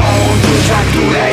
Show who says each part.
Speaker 1: Są tu żartuje